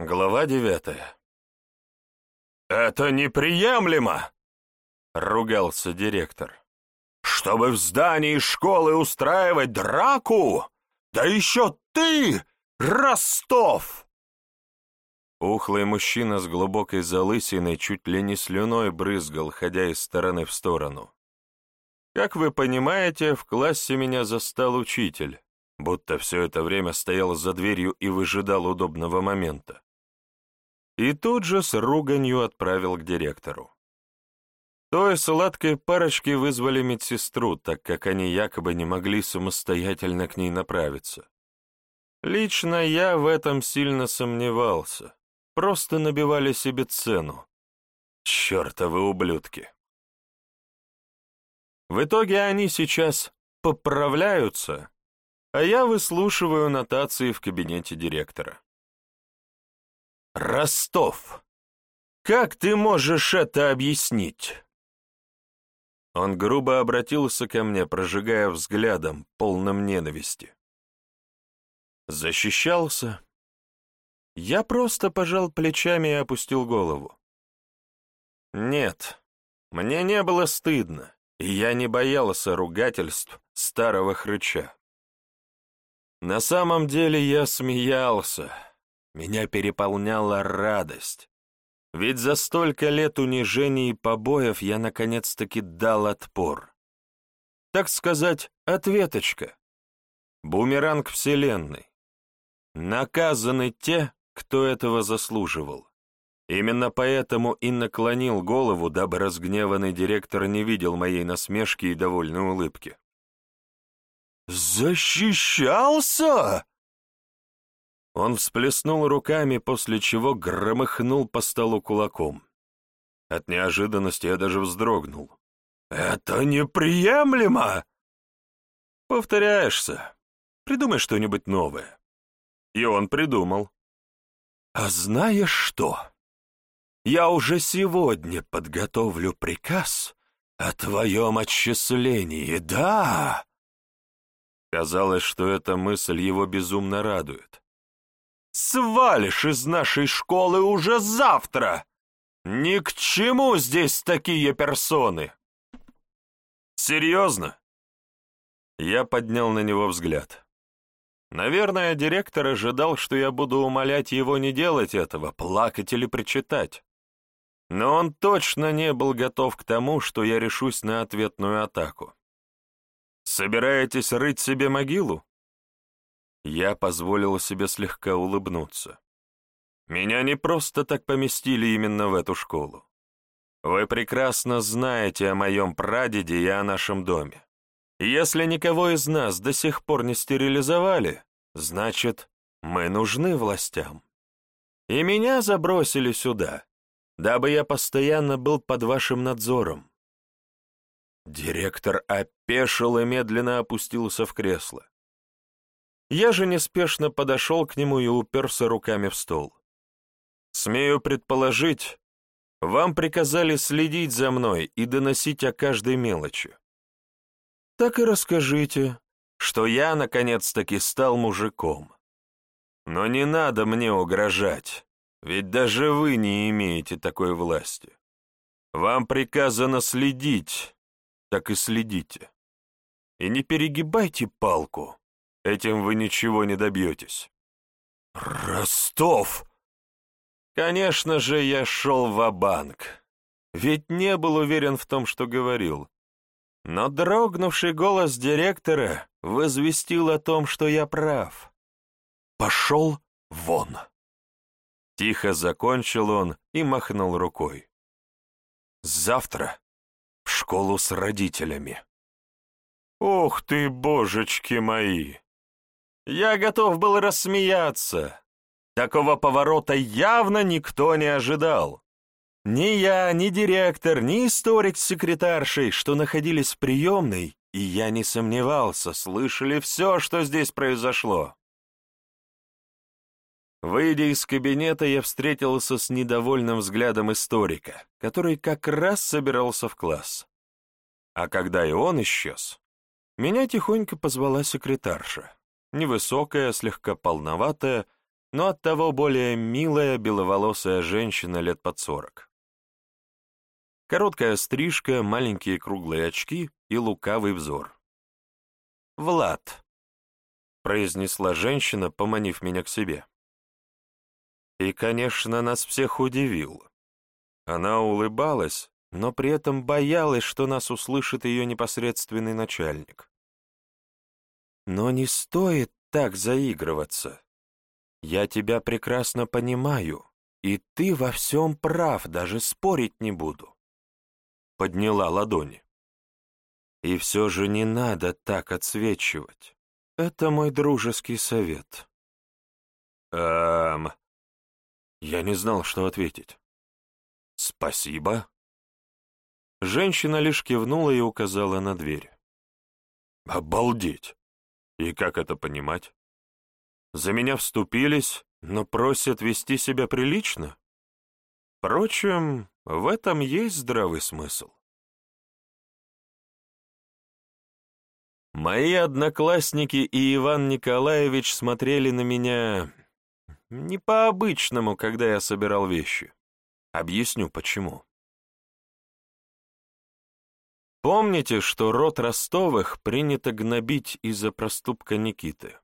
Глава девятая. «Это неприемлемо!» — ругался директор. «Чтобы в здании школы устраивать драку? Да еще ты, Ростов!» Ухлый мужчина с глубокой залысиной чуть ли не слюной брызгал, ходя из стороны в сторону. Как вы понимаете, в классе меня застал учитель, будто все это время стоял за дверью и выжидал удобного момента и тут же с руганью отправил к директору. Той сладкой парочки вызвали медсестру, так как они якобы не могли самостоятельно к ней направиться. Лично я в этом сильно сомневался. Просто набивали себе цену. Чёртовы ублюдки. В итоге они сейчас поправляются, а я выслушиваю нотации в кабинете директора. Ростов! Как ты можешь это объяснить?» Он грубо обратился ко мне, прожигая взглядом, полным ненависти. Защищался. Я просто пожал плечами и опустил голову. Нет, мне не было стыдно, и я не боялся ругательств старого хрыча. На самом деле я смеялся, меня переполняла радость. Ведь за столько лет унижений и побоев я наконец-таки дал отпор. Так сказать, ответочка. Бумеранг Вселенной. Наказаны те, кто этого заслуживал. Именно поэтому и наклонил голову, дабы разгневанный директор не видел моей насмешки и довольной улыбки. «Защищался?» Он всплеснул руками, после чего громыхнул по столу кулаком. От неожиданности я даже вздрогнул. «Это неприемлемо!» «Повторяешься. Придумай что-нибудь новое». И он придумал. «А знаешь что? Я уже сегодня подготовлю приказ о твоем отчислении, да!» Казалось, что эта мысль его безумно радует свалишь из нашей школы уже завтра. Ни к чему здесь такие персоны. Серьезно? Я поднял на него взгляд. Наверное, директор ожидал, что я буду умолять его не делать этого, плакать или причитать. Но он точно не был готов к тому, что я решусь на ответную атаку. «Собираетесь рыть себе могилу?» Я позволил себе слегка улыбнуться. Меня не просто так поместили именно в эту школу. Вы прекрасно знаете о моем прадеде и о нашем доме. Если никого из нас до сих пор не стерилизовали, значит, мы нужны властям. И меня забросили сюда, дабы я постоянно был под вашим надзором. Директор опешил и медленно опустился в кресло. Я же неспешно подошел к нему и уперся руками в стол. «Смею предположить, вам приказали следить за мной и доносить о каждой мелочи. Так и расскажите, что я наконец-таки стал мужиком. Но не надо мне угрожать, ведь даже вы не имеете такой власти. Вам приказано следить, так и следите. И не перегибайте палку. Этим вы ничего не добьетесь. Ростов! Конечно же, я шел в банк ведь не был уверен в том, что говорил. Но дрогнувший голос директора возвестил о том, что я прав. «Пошел вон!» Тихо закончил он и махнул рукой. «Завтра в школу с родителями». «Ух ты, божечки мои!» Я готов был рассмеяться. Такого поворота явно никто не ожидал. Ни я, ни директор, ни историк с секретаршей, что находились в приемной, и я не сомневался, слышали все, что здесь произошло. Выйдя из кабинета, я встретился с недовольным взглядом историка, который как раз собирался в класс. А когда и он исчез, меня тихонько позвала секретарша невысокая, слегка полноватая, но оттого более милая беловолосая женщина лет под сорок. Короткая стрижка, маленькие круглые очки и лукавый взор. «Влад», — произнесла женщина, поманив меня к себе. И, конечно, нас всех удивил. Она улыбалась, но при этом боялась, что нас услышит ее непосредственный начальник. Но не стоит так заигрываться. Я тебя прекрасно понимаю, и ты во всем прав, даже спорить не буду. Подняла ладони. И все же не надо так отсвечивать. Это мой дружеский совет. Эм... Я не знал, что ответить. Спасибо. Женщина лишь кивнула и указала на дверь. Обалдеть! И как это понимать? За меня вступились, но просят вести себя прилично? Впрочем, в этом есть здравый смысл. Мои одноклассники и Иван Николаевич смотрели на меня не по-обычному, когда я собирал вещи. Объясню, почему. Помните, что род Ростовых принято гнобить из-за проступка Никиты?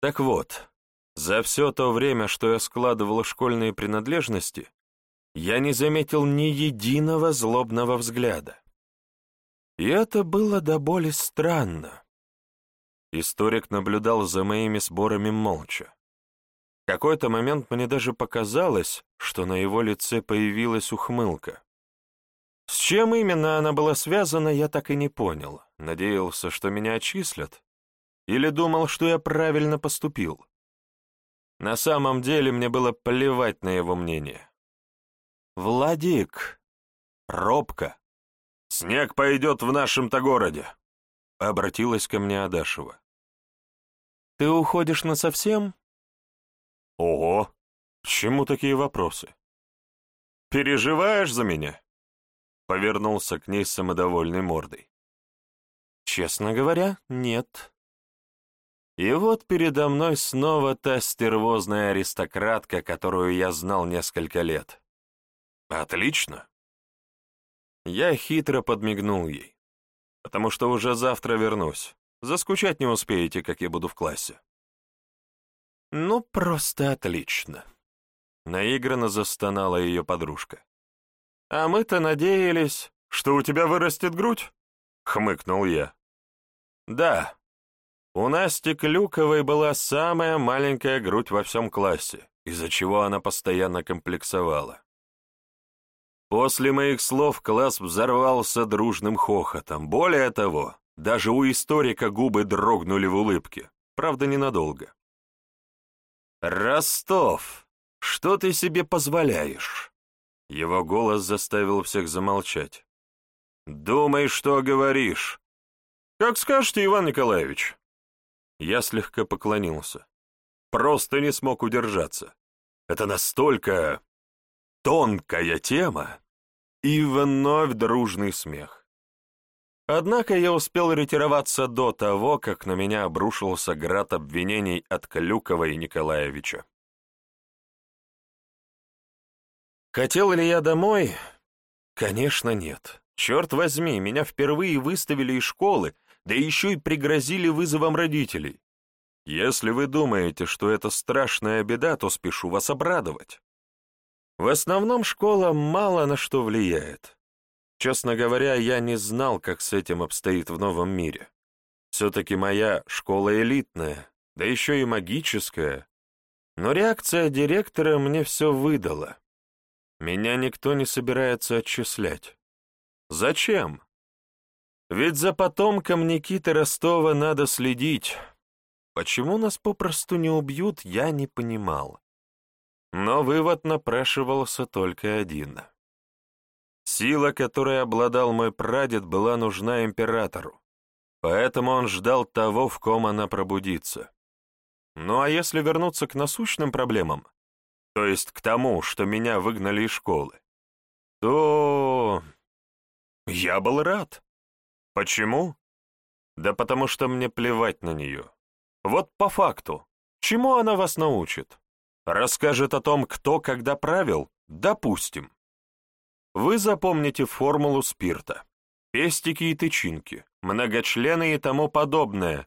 Так вот, за все то время, что я складывал школьные принадлежности, я не заметил ни единого злобного взгляда. И это было до боли странно. Историк наблюдал за моими сборами молча. В какой-то момент мне даже показалось, что на его лице появилась ухмылка. С чем именно она была связана, я так и не понял. Надеялся, что меня отчислят? Или думал, что я правильно поступил? На самом деле мне было плевать на его мнение. «Владик! Робко! Снег пойдет в нашем-то городе!» — обратилась ко мне Адашева. «Ты уходишь насовсем?» «Ого! К чему такие вопросы?» «Переживаешь за меня?» Повернулся к ней с самодовольной мордой. «Честно говоря, нет». И вот передо мной снова та стервозная аристократка, которую я знал несколько лет. «Отлично!» Я хитро подмигнул ей, потому что уже завтра вернусь. Заскучать не успеете, как я буду в классе. «Ну, просто отлично!» Наигранно застонала ее подружка. «А мы-то надеялись, что у тебя вырастет грудь?» — хмыкнул я. «Да, у Насти Клюковой была самая маленькая грудь во всем классе, из-за чего она постоянно комплексовала. После моих слов класс взорвался дружным хохотом. Более того, даже у историка губы дрогнули в улыбке, правда, ненадолго. «Ростов, что ты себе позволяешь?» Его голос заставил всех замолчать. «Думай, что говоришь». «Как скажете, Иван Николаевич». Я слегка поклонился. Просто не смог удержаться. Это настолько тонкая тема. И вновь дружный смех. Однако я успел ретироваться до того, как на меня обрушился град обвинений от Клюкова и Николаевича. Хотел ли я домой? Конечно, нет. Черт возьми, меня впервые выставили из школы, да еще и пригрозили вызовом родителей. Если вы думаете, что это страшная беда, то спешу вас обрадовать. В основном школа мало на что влияет. Честно говоря, я не знал, как с этим обстоит в новом мире. Все-таки моя школа элитная, да еще и магическая. Но реакция директора мне все выдала. Меня никто не собирается отчислять. Зачем? Ведь за потомком Никиты Ростова надо следить. Почему нас попросту не убьют, я не понимал. Но вывод напрашивался только один. Сила, которой обладал мой прадед, была нужна императору, поэтому он ждал того, в ком она пробудится. Ну а если вернуться к насущным проблемам, то есть к тому, что меня выгнали из школы, то я был рад. Почему? Да потому что мне плевать на нее. Вот по факту. Чему она вас научит? Расскажет о том, кто когда правил? Допустим. Вы запомните формулу спирта, пестики и тычинки, многочлены и тому подобное,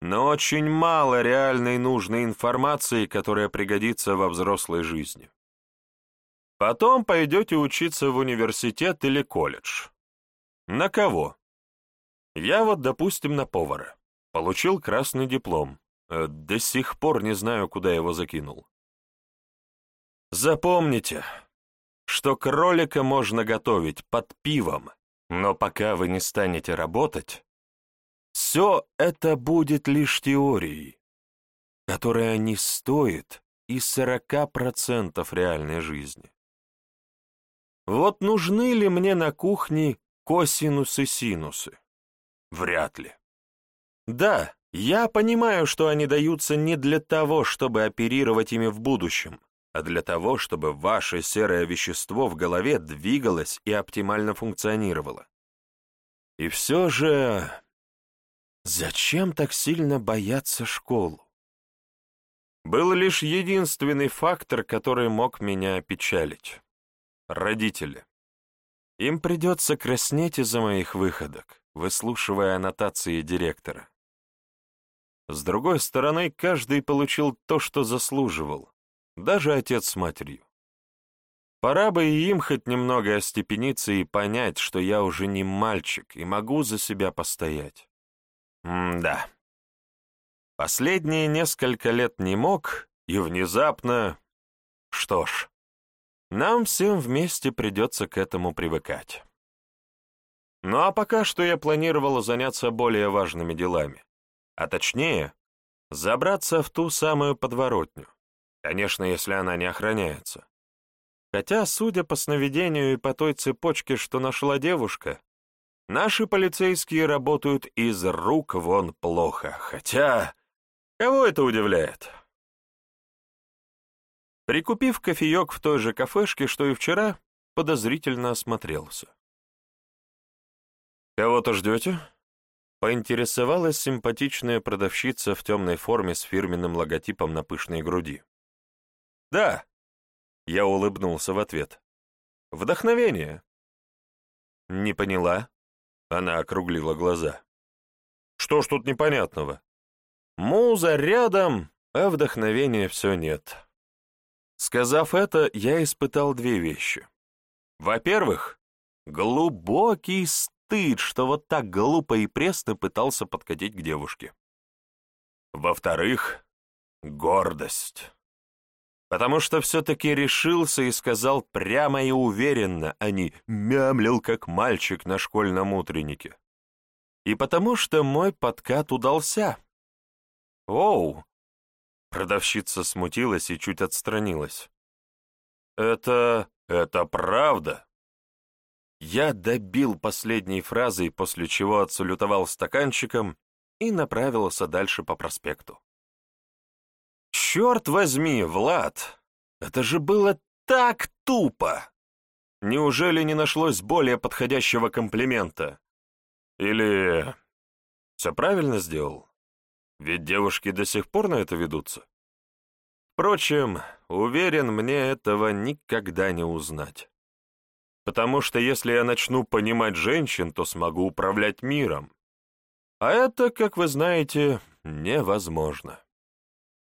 но очень мало реальной нужной информации, которая пригодится во взрослой жизни. Потом пойдете учиться в университет или колледж. На кого? Я вот, допустим, на повара. Получил красный диплом. Э, до сих пор не знаю, куда его закинул. Запомните, что кролика можно готовить под пивом, но пока вы не станете работать, все это будет лишь теорией, которая не стоит и 40% реальной жизни. Вот нужны ли мне на кухне косинусы-синусы? Вряд ли. Да, я понимаю, что они даются не для того, чтобы оперировать ими в будущем, а для того, чтобы ваше серое вещество в голове двигалось и оптимально функционировало. И все же... Зачем так сильно бояться школу? Был лишь единственный фактор, который мог меня опечалить. Родители. Им придется краснеть из-за моих выходок, выслушивая аннотации директора. С другой стороны, каждый получил то, что заслуживал, даже отец с матерью. Пора бы и им хоть немного остепениться и понять, что я уже не мальчик и могу за себя постоять. М-да. Последние несколько лет не мог, и внезапно... Что ж, нам всем вместе придется к этому привыкать. Ну а пока что я планировал заняться более важными делами. А точнее, забраться в ту самую подворотню. Конечно, если она не охраняется. Хотя, судя по сновидению и по той цепочке, что нашла девушка, Наши полицейские работают из рук вон плохо, хотя... Кого это удивляет? Прикупив кофеек в той же кафешке, что и вчера, подозрительно осмотрелся. «Кого-то ждете?» Поинтересовалась симпатичная продавщица в темной форме с фирменным логотипом на пышной груди. «Да», — я улыбнулся в ответ. «Вдохновение». «Не поняла», она округлила глаза. Что ж тут непонятного? Муза рядом, а вдохновения все нет. Сказав это, я испытал две вещи. Во-первых, глубокий стыд, что вот так глупо и пресно пытался подкатить к девушке. Во-вторых, гордость потому что все-таки решился и сказал прямо и уверенно, а не мямлил, как мальчик на школьном утреннике. И потому что мой подкат удался. «Оу!» Продавщица смутилась и чуть отстранилась. «Это... это правда?» Я добил последней фразой, после чего отсалютовал стаканчиком и направился дальше по проспекту. Черт возьми, Влад, это же было так тупо! Неужели не нашлось более подходящего комплимента? Или... Все правильно сделал? Ведь девушки до сих пор на это ведутся. Впрочем, уверен, мне этого никогда не узнать. Потому что если я начну понимать женщин, то смогу управлять миром. А это, как вы знаете, невозможно.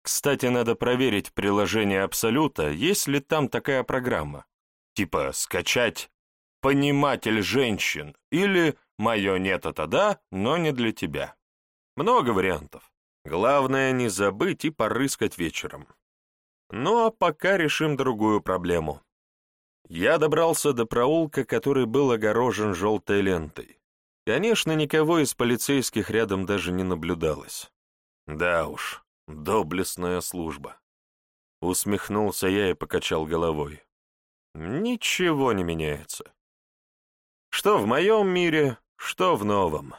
Кстати, надо проверить приложение Абсолюта, есть ли там такая программа. Типа скачать «Пониматель женщин» или «Мое нет, это да, но не для тебя». Много вариантов. Главное не забыть и порыскать вечером. Ну а пока решим другую проблему. Я добрался до проулка, который был огорожен желтой лентой. Конечно, никого из полицейских рядом даже не наблюдалось. Да уж, Доблестная служба. Усмехнулся я и покачал головой. Ничего не меняется. Что в моем мире, что в новом.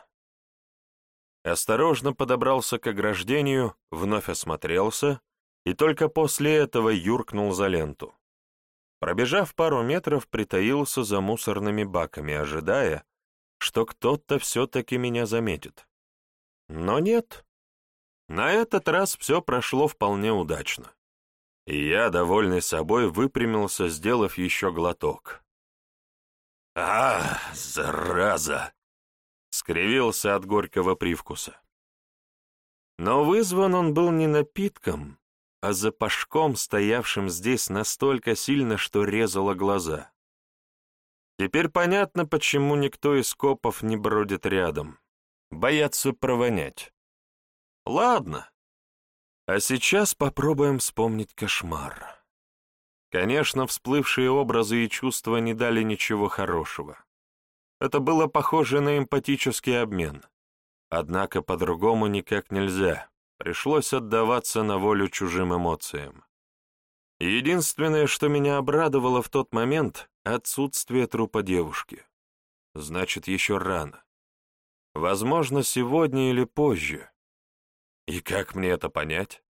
Осторожно подобрался к ограждению, вновь осмотрелся и только после этого юркнул за ленту. Пробежав пару метров, притаился за мусорными баками, ожидая, что кто-то все-таки меня заметит. Но нет. На этот раз все прошло вполне удачно. И я, довольный собой, выпрямился, сделав еще глоток. «А, зараза!» — скривился от горького привкуса. Но вызван он был не напитком, а запашком, стоявшим здесь настолько сильно, что резало глаза. Теперь понятно, почему никто из копов не бродит рядом. Боятся провонять. Ладно. А сейчас попробуем вспомнить кошмар. Конечно, всплывшие образы и чувства не дали ничего хорошего. Это было похоже на эмпатический обмен. Однако по-другому никак нельзя. Пришлось отдаваться на волю чужим эмоциям. Единственное, что меня обрадовало в тот момент — отсутствие трупа девушки. Значит, еще рано. Возможно, сегодня или позже. И как мне это понять?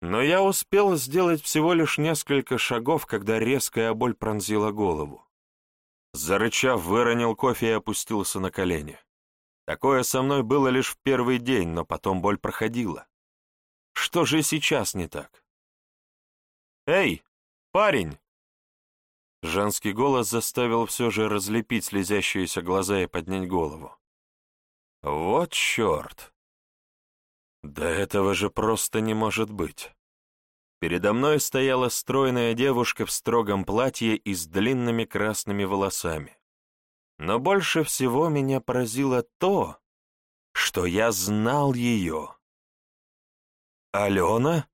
Но я успел сделать всего лишь несколько шагов, когда резкая боль пронзила голову. Зарычав, выронил кофе и опустился на колени. Такое со мной было лишь в первый день, но потом боль проходила. Что же сейчас не так? «Эй, парень!» Женский голос заставил все же разлепить слезящиеся глаза и поднять голову. «Вот черт! Да этого же просто не может быть!» Передо мной стояла стройная девушка в строгом платье и с длинными красными волосами. Но больше всего меня поразило то, что я знал ее. «Алена?»